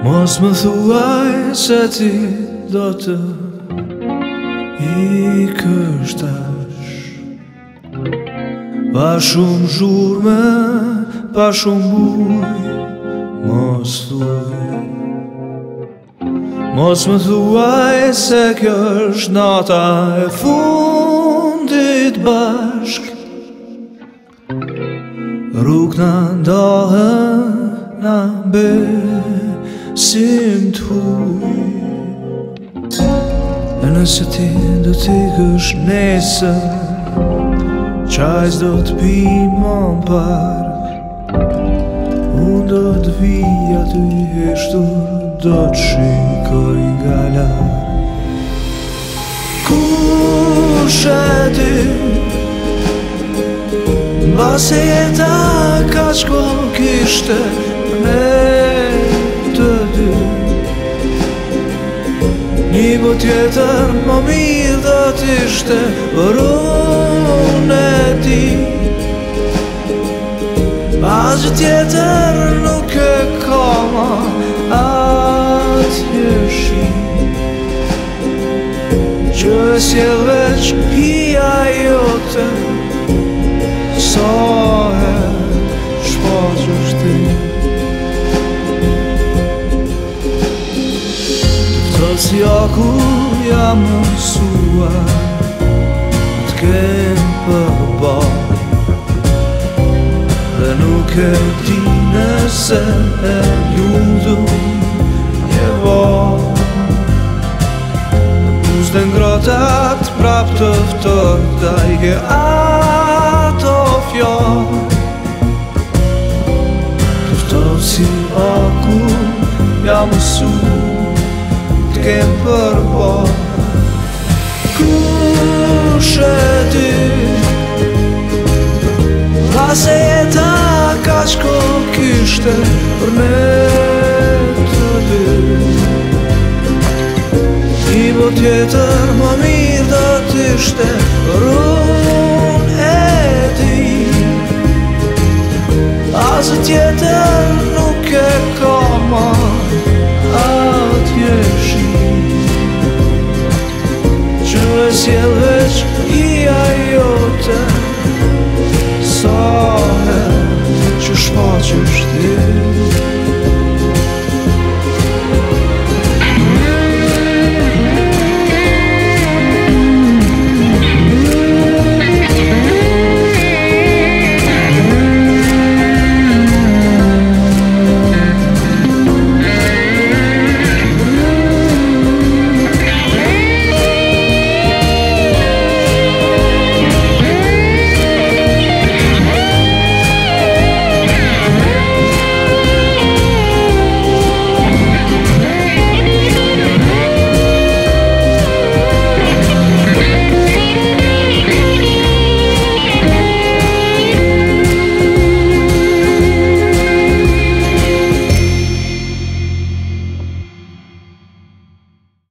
Mos më thuaj se ti do të i kështash Pa shumë zhurme, pa shumë buj, mos thuaj Mos më thuaj se kjo është nata e fundit bashk Rukë në ndohë në bërë si më tuj E nëse ti du t'i kësh nesër Qajs do t'pi më më park Unë do t'vi aty ishtu Do t'shikoj nga lak Kush e ty Mbas e jeta ka shko kishte Me më po tjetër më mirë dhe të ishte vërune ti Asë tjetër nuk e koma atë jëshi Që si veç pia jote Sohe shpozë shtimë Si oku jam në suar të kënë përbohë Dhe nuk e t'i nëse Një dhënjë e bohë Në pus dë ngrotat Pra për të vëtër Daj ge atë o fjo Për të si aku Jam në kem përbo Kush e ty Pase e ta ka shko kyshte Për me të dy I bo tjetër më mirë dhe tyshte Për unë e ti Pase tjetër nuk e koma Atje shi as estrelas e